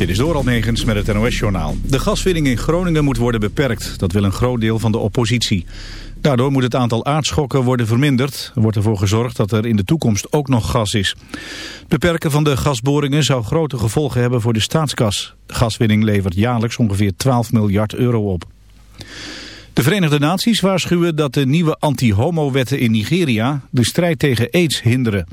Dit is Doral Negens met het NOS-journaal. De gaswinning in Groningen moet worden beperkt. Dat wil een groot deel van de oppositie. Daardoor moet het aantal aardschokken worden verminderd. Er wordt ervoor gezorgd dat er in de toekomst ook nog gas is. Beperken van de gasboringen zou grote gevolgen hebben voor de staatskas. Gaswinning levert jaarlijks ongeveer 12 miljard euro op. De Verenigde Naties waarschuwen dat de nieuwe anti-homo-wetten in Nigeria de strijd tegen aids hinderen.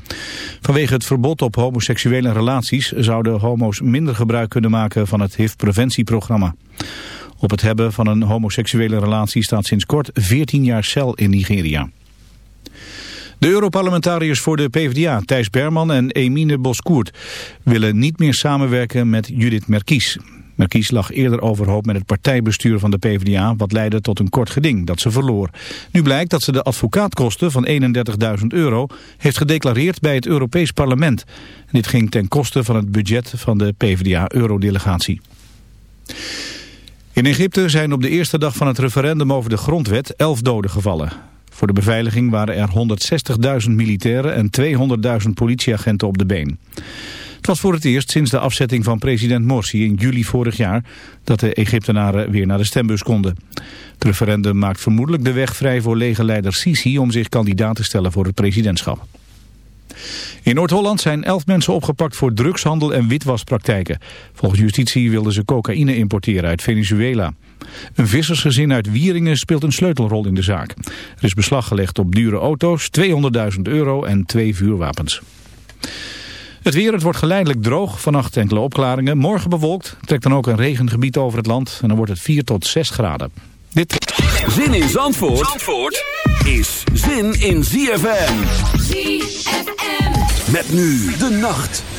Vanwege het verbod op homoseksuele relaties zouden homo's minder gebruik kunnen maken van het HIV-preventieprogramma. Op het hebben van een homoseksuele relatie staat sinds kort 14 jaar cel in Nigeria. De Europarlementariërs voor de PvdA, Thijs Berman en Emine Boskoert, willen niet meer samenwerken met Judith Merkies. Merkies lag eerder overhoop met het partijbestuur van de PvdA... wat leidde tot een kort geding dat ze verloor. Nu blijkt dat ze de advocaatkosten van 31.000 euro... heeft gedeclareerd bij het Europees Parlement. dit ging ten koste van het budget van de PvdA-eurodelegatie. In Egypte zijn op de eerste dag van het referendum over de grondwet... elf doden gevallen. Voor de beveiliging waren er 160.000 militairen en 200.000 politieagenten op de been. Het was voor het eerst sinds de afzetting van president Morsi in juli vorig jaar dat de Egyptenaren weer naar de stembus konden. Het referendum maakt vermoedelijk de weg vrij voor legerleider Sisi om zich kandidaat te stellen voor het presidentschap. In Noord-Holland zijn elf mensen opgepakt voor drugshandel en witwaspraktijken. Volgens justitie wilden ze cocaïne importeren uit Venezuela. Een vissersgezin uit Wieringen speelt een sleutelrol in de zaak. Er is beslag gelegd op dure auto's, 200.000 euro en twee vuurwapens. Het weer, het wordt geleidelijk droog. Vannacht enkele opklaringen. Morgen bewolkt. Trekt dan ook een regengebied over het land. En dan wordt het 4 tot 6 graden. Dit... Zin in Zandvoort, Zandvoort is zin in ZFM. ZFM. Met nu de nacht.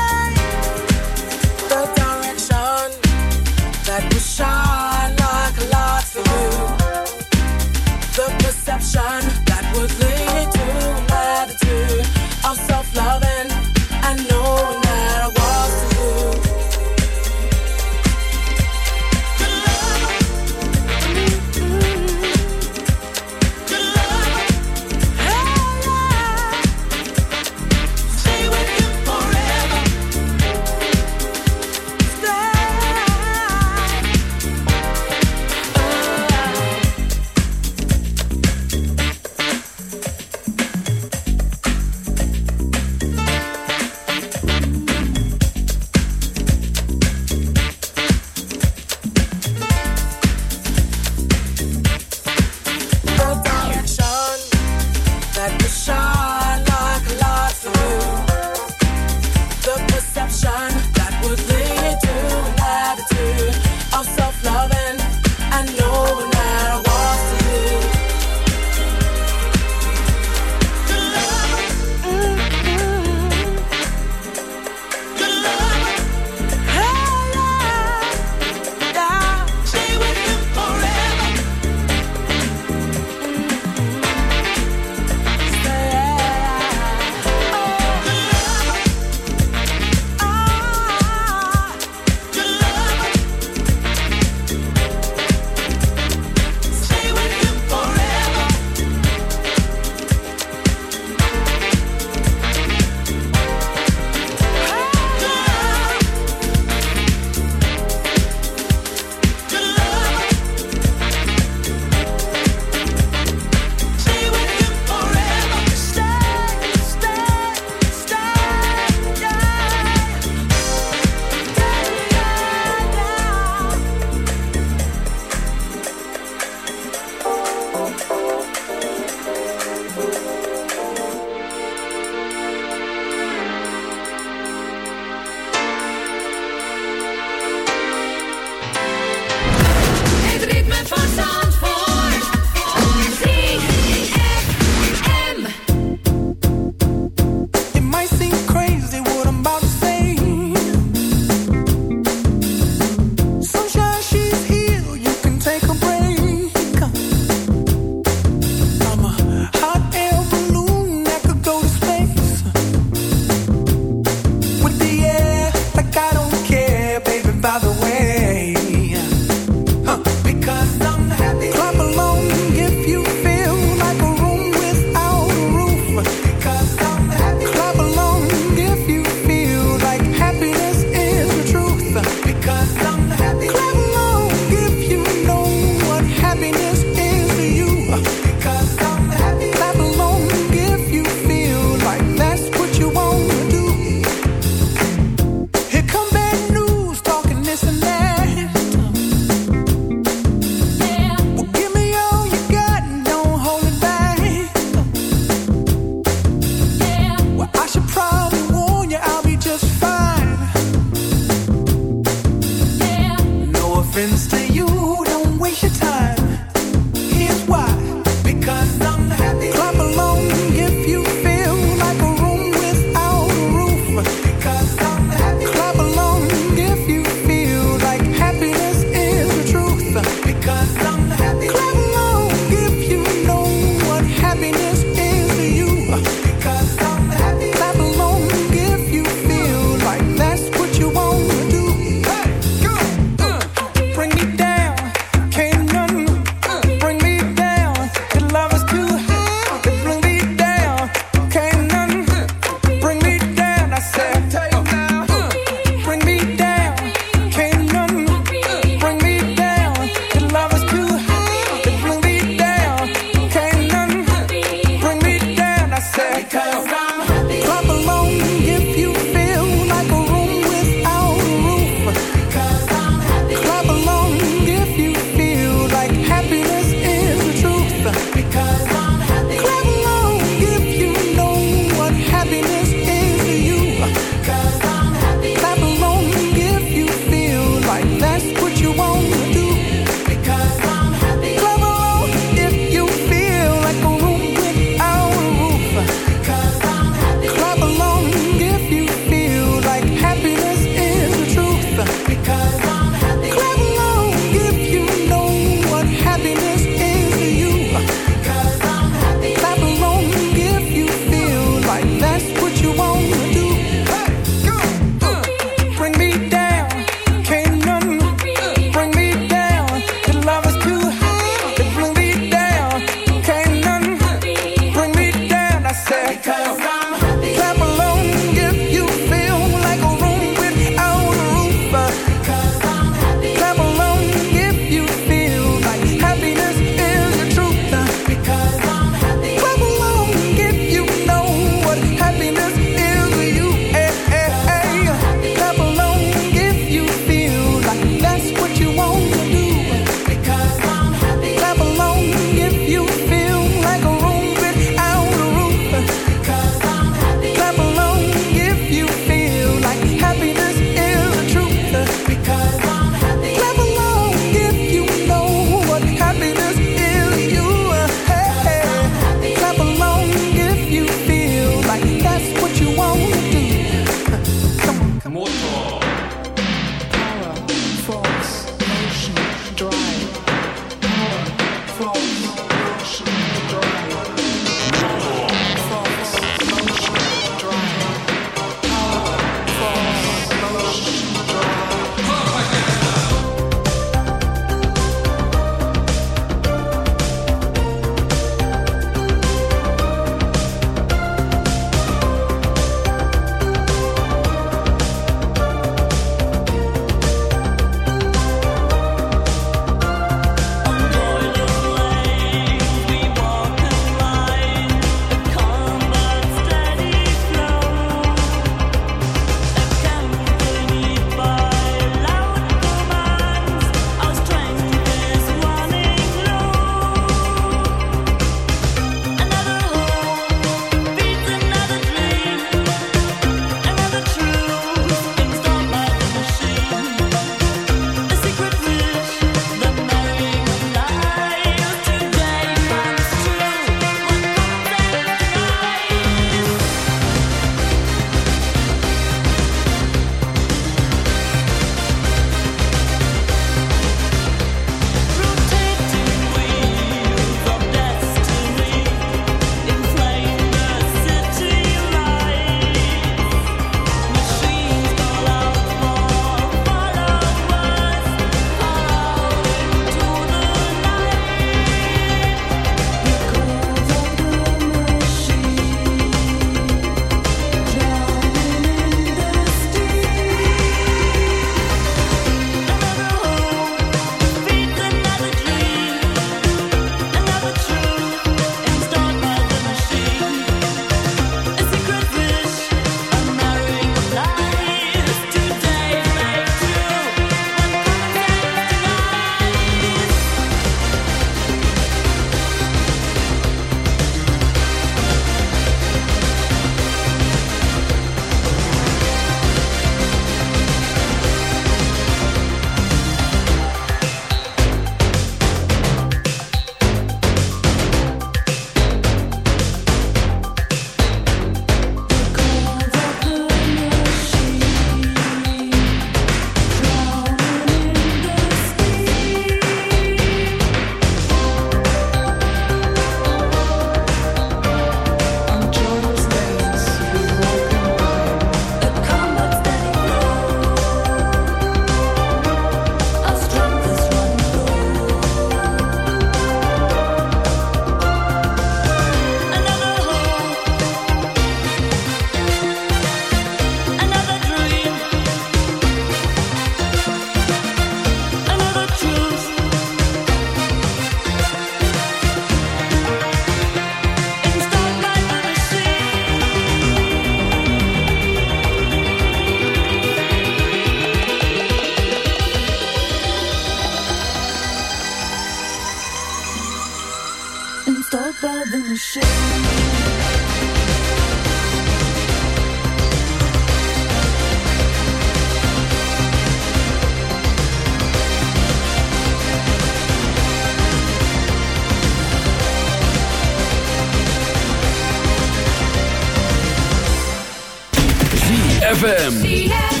ZFM.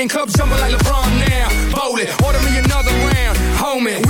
Lion Cup jumping like LeBron now. Bowling, order me another round, homie.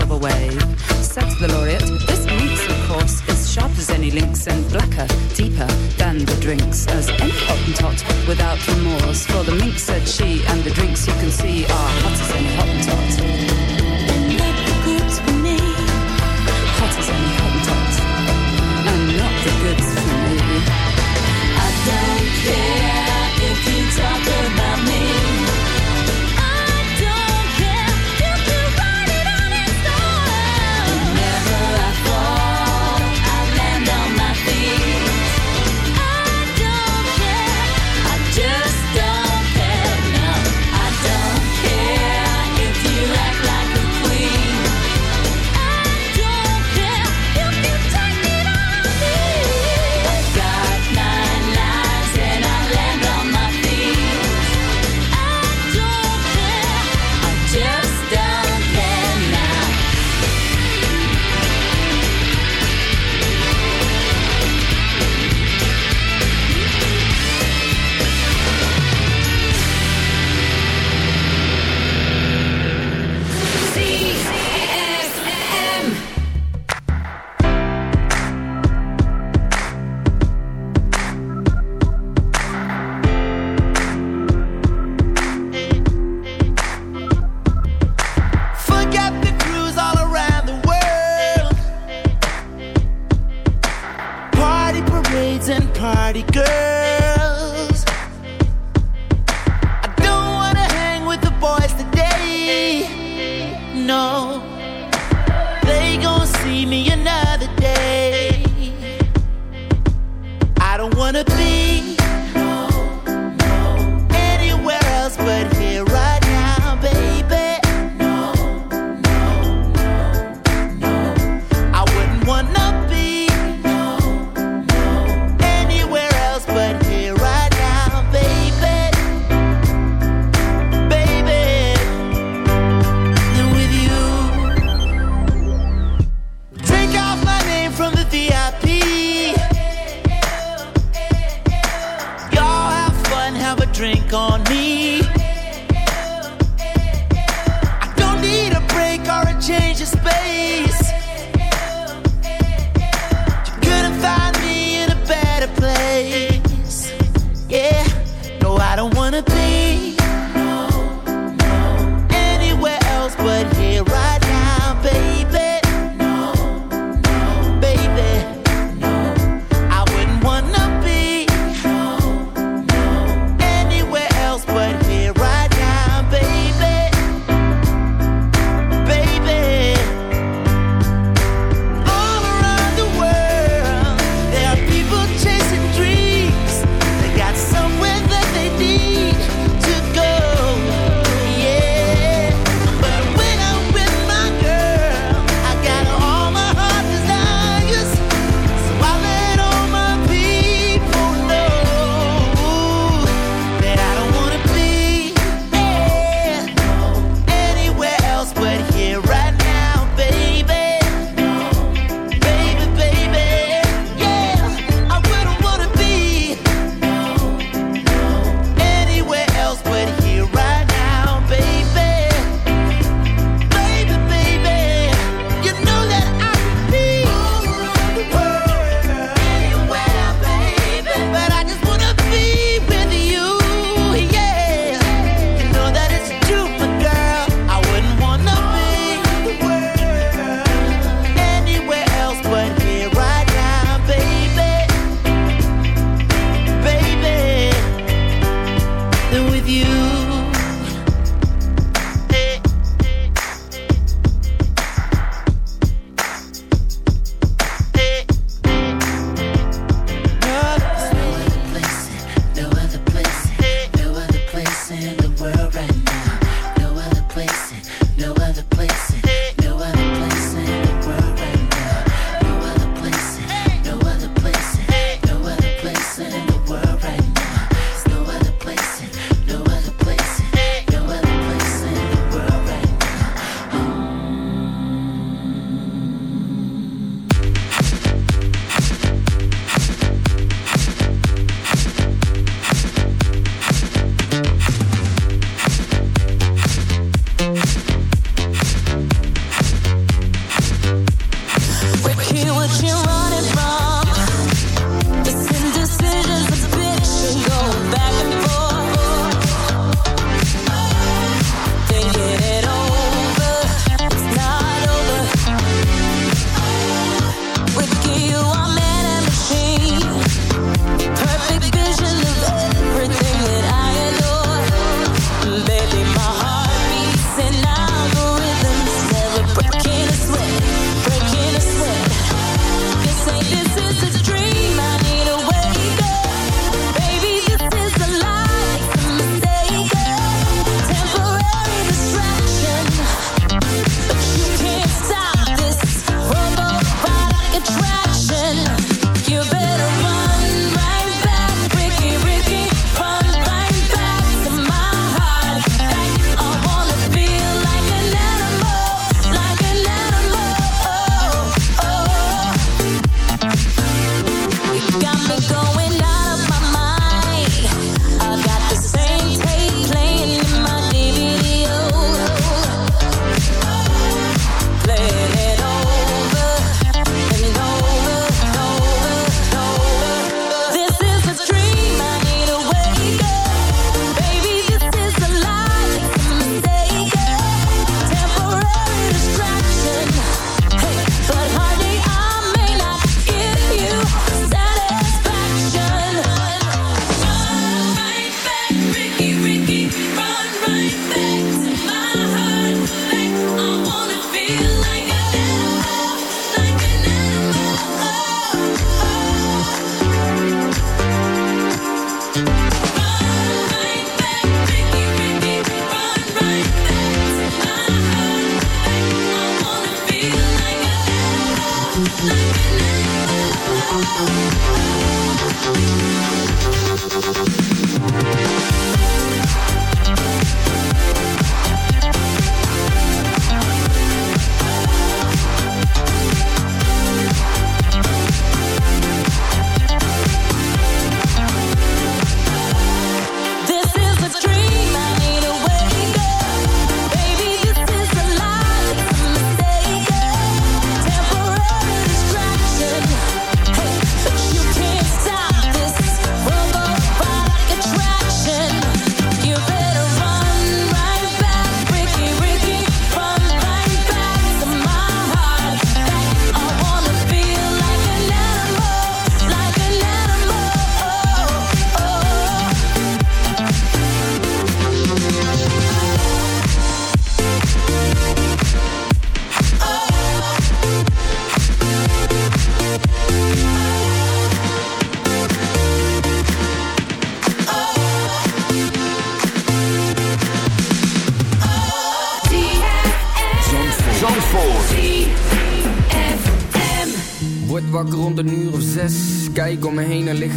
of a wave. Sets the laureate. This meat, of course, is sharp as any links and blacker, deeper than the drinks. As any hottentot without remorse. For the mink said she, and the drinks you can see are hot as any hottentot. me another day. I don't wanna be.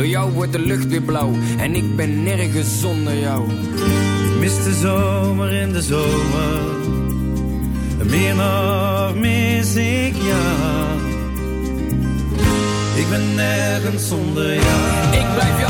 Door jou wordt de lucht weer blauw en ik ben nergens zonder jou. Mis de zomer in de zomer. Meer nog mis ik jou. Ik ben nergens zonder jou. Ik blijf je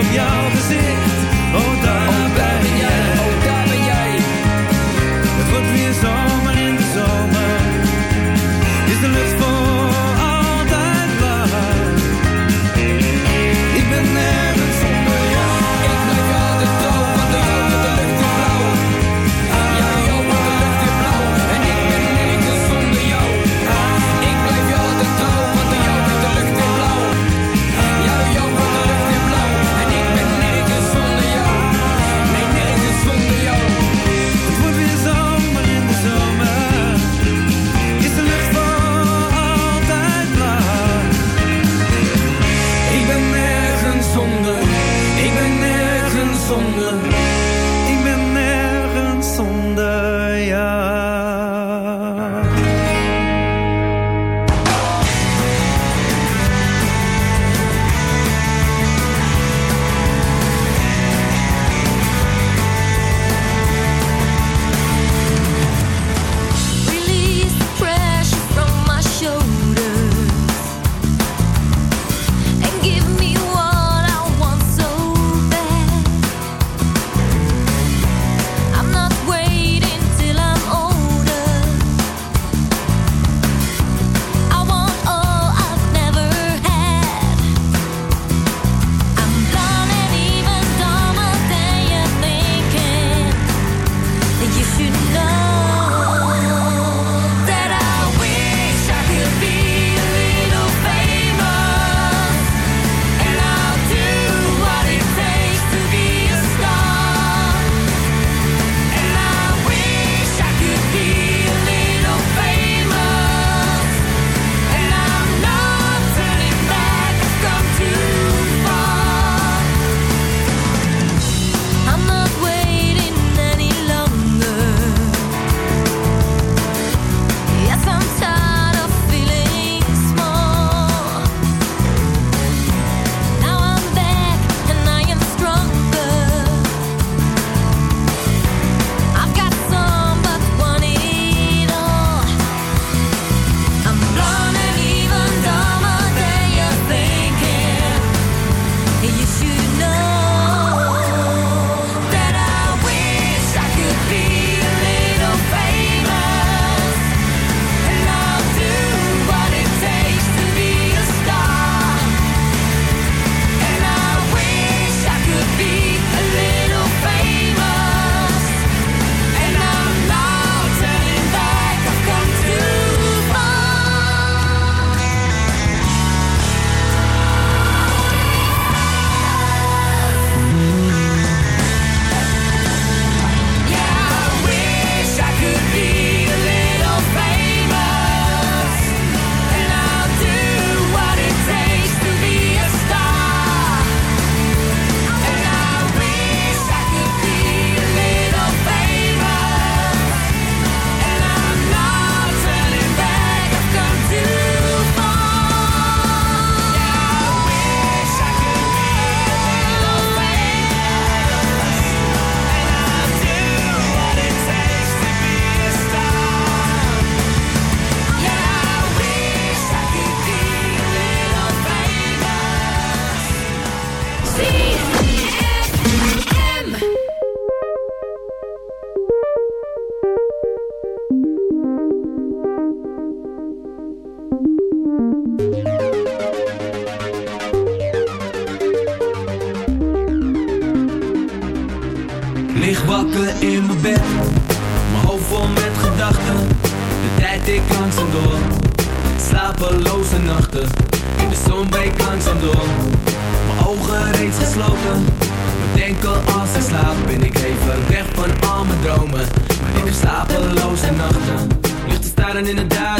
of your slapeloze nachten. In de zon breekt langzaam door, mijn ogen reeds gesloten. Maar denken als ik slaap, ben ik even weg van al mijn dromen. Maar ik heb slapeloze nachten, ligt te staren in het duister.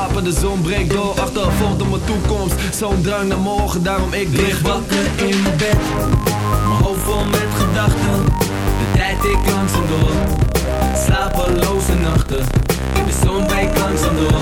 gapen, de zon breekt door. Achtervolgt op mijn toekomst, zo'n drang naar morgen. Daarom ik lig wakker in mijn bed, mijn hoofd vol met gedachten. De tijd ik langzaam door, slapeloze nachten. In de zon breekt langzaam door,